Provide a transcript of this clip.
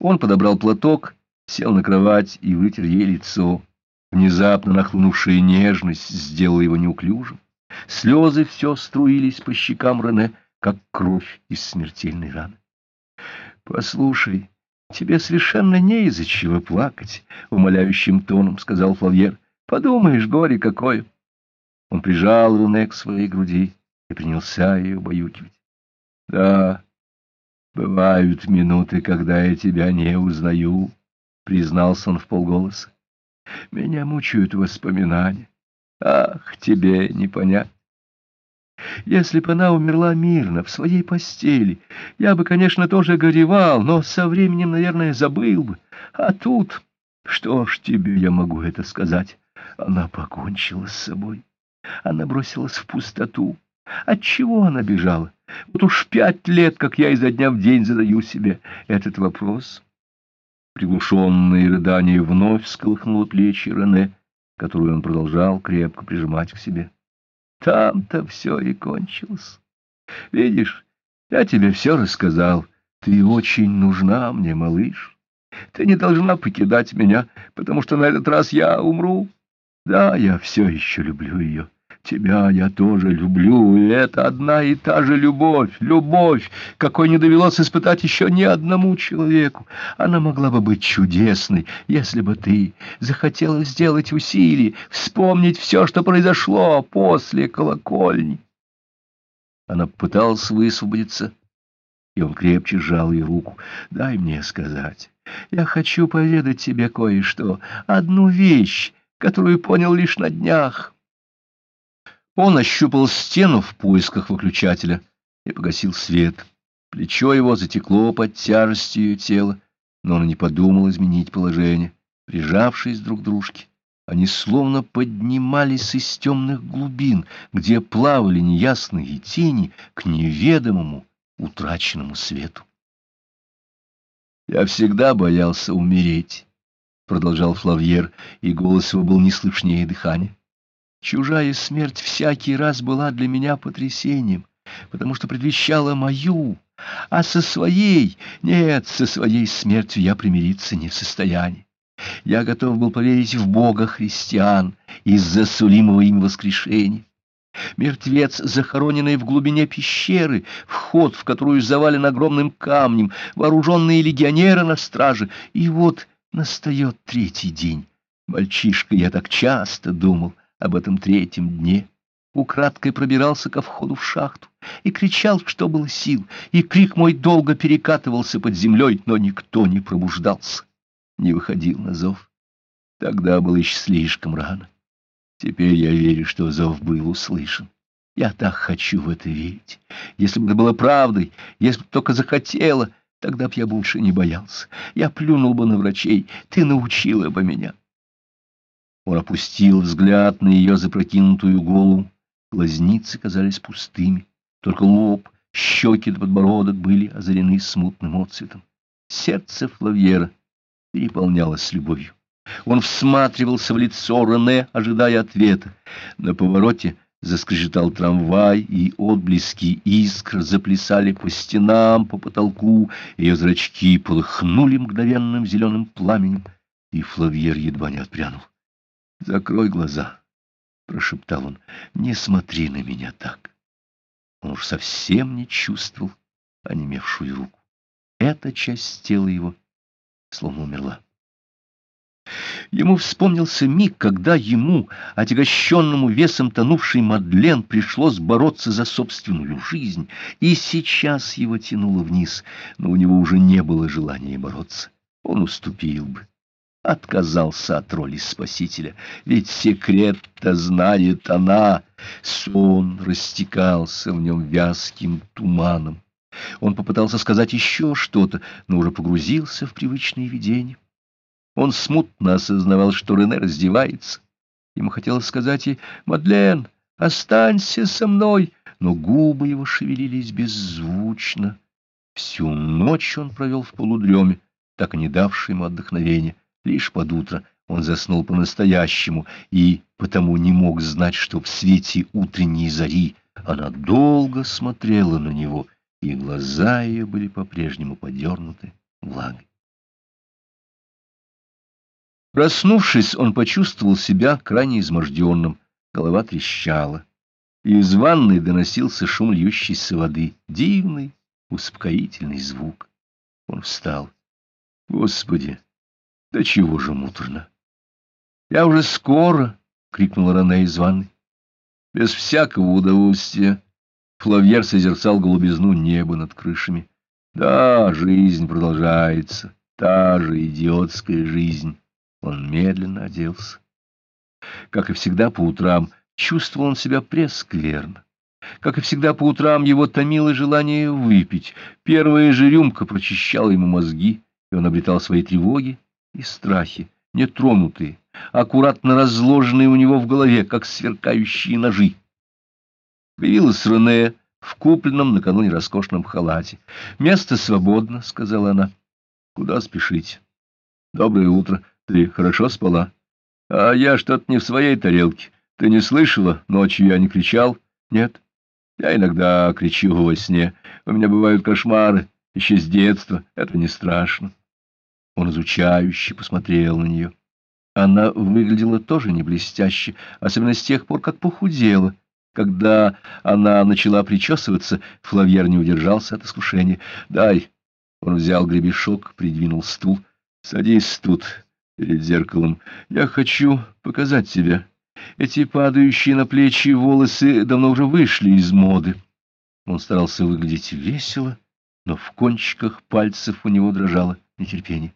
Он подобрал платок, сел на кровать и вытер ей лицо. Внезапно нахлынувшая нежность сделала его неуклюжим. Слезы все струились по щекам Рене, как кровь из смертельной раны. — Послушай, тебе совершенно не из-за чего плакать, — умоляющим тоном сказал Флавьер. — Подумаешь, горе какое! Он прижал Рене к своей груди и принялся ее убаюкивать. — Да, бывают минуты, когда я тебя не узнаю, — признался он в полголоса. — Меня мучают воспоминания. Ах, тебе не понять. Если бы она умерла мирно, в своей постели, я бы, конечно, тоже горевал, но со временем, наверное, забыл бы. А тут, что ж тебе я могу это сказать, она покончила с собой. Она бросилась в пустоту. От чего она бежала? Вот уж пять лет, как я изо дня в день задаю себе этот вопрос. Приглушенные рыдания вновь сколыхнуло плечи Рене, которую он продолжал крепко прижимать к себе. Там-то все и кончилось. Видишь, я тебе все рассказал. Ты очень нужна мне, малыш. Ты не должна покидать меня, потому что на этот раз я умру. Да, я все еще люблю ее. Тебя я тоже люблю, и это одна и та же любовь, любовь, какой не довелось испытать еще ни одному человеку. Она могла бы быть чудесной, если бы ты захотела сделать усилие, вспомнить все, что произошло после колокольни. Она пыталась высвободиться, и он крепче сжал ей руку. «Дай мне сказать, я хочу поведать тебе кое-что, одну вещь, которую понял лишь на днях». Он ощупал стену в поисках выключателя и погасил свет. Плечо его затекло под тяжестью тела, но он не подумал изменить положение. Прижавшись друг к дружке, они словно поднимались из темных глубин, где плавали неясные тени к неведомому, утраченному свету. «Я всегда боялся умереть», — продолжал Флавьер, и голос его был не слышнее дыхания. Чужая смерть всякий раз была для меня потрясением, потому что предвещала мою, а со своей, нет, со своей смертью я примириться не в состоянии. Я готов был поверить в Бога христиан из-за сулимого им воскрешения. Мертвец, захороненный в глубине пещеры, вход в которую завален огромным камнем, вооруженные легионеры на страже, и вот настает третий день. Мальчишка, я так часто думал — об этом третьем дне, украдкой пробирался ко входу в шахту и кричал, что было сил, и крик мой долго перекатывался под землей, но никто не пробуждался, не выходил на зов. Тогда было еще слишком рано. Теперь я верю, что зов был услышан. Я так хочу в это верить. Если бы это было правдой, если бы только захотела, тогда б я больше не боялся. Я плюнул бы на врачей, ты научила бы меня. Он опустил взгляд на ее запрокинутую голову. Глазницы казались пустыми. Только лоб, щеки да подбородок были озарены смутным отцветом. Сердце Флавьера переполнялось любовью. Он всматривался в лицо Рене, ожидая ответа. На повороте заскрежетал трамвай, и отблески искр заплясали по стенам, по потолку. Ее зрачки полыхнули мгновенным зеленым пламенем, и Флавьер едва не отпрянул. Закрой глаза, — прошептал он, — не смотри на меня так. Он уж совсем не чувствовал онемевшую руку. Эта часть тела его словно умерла. Ему вспомнился миг, когда ему, отягощенному весом тонувшей Мадлен, пришлось бороться за собственную жизнь, и сейчас его тянуло вниз, но у него уже не было желания бороться. Он уступил бы отказался от роли спасителя, ведь секрет-то знает она. Сон растекался в нем вязким туманом. Он попытался сказать еще что-то, но уже погрузился в привычные видения. Он смутно осознавал, что Рене раздевается. Ему хотелось сказать ей «Мадлен, останься со мной», но губы его шевелились беззвучно. Всю ночь он провел в полудреме, так и не давший ему отдохновения. Лишь под утро он заснул по-настоящему и потому не мог знать, что в свете утренней зари она долго смотрела на него, и глаза ее были по-прежнему подернуты влагой. Проснувшись, он почувствовал себя крайне изможденным, голова трещала. Из ванной доносился шум льющейся воды, дивный, успокоительный звук. Он встал. Господи, да чего же муторно! Я уже скоро! — крикнула Рене из ванной. Без всякого удовольствия Флавьер созерцал голубизну неба над крышами. Да, жизнь продолжается, та же идиотская жизнь. Он медленно оделся. Как и всегда по утрам, чувствовал он себя прескверно. Как и всегда по утрам его томило желание выпить. Первая же рюмка прочищала ему мозги, и он обретал свои тревоги и страхи, нетронутые, аккуратно разложенные у него в голове, как сверкающие ножи. Появилась Рене в купленном накануне роскошном халате. «Место свободно», — сказала она. «Куда спешить?» «Доброе утро. Ты хорошо спала?» «А я что-то не в своей тарелке. Ты не слышала? Ночью я не кричал?» «Нет. Я иногда кричу во сне. У меня бывают кошмары. Еще с детства. Это не страшно». Он изучающе посмотрел на нее. Она выглядела тоже не блестяще, особенно с тех пор, как похудела. Когда она начала причесываться, Флавьер не удержался от искушения. «Дай!» Он взял гребешок, придвинул стул. «Садись тут, перед зеркалом. Я хочу показать тебя. Эти падающие на плечи волосы давно уже вышли из моды». Он старался выглядеть весело, но в кончиках пальцев у него дрожало нетерпение.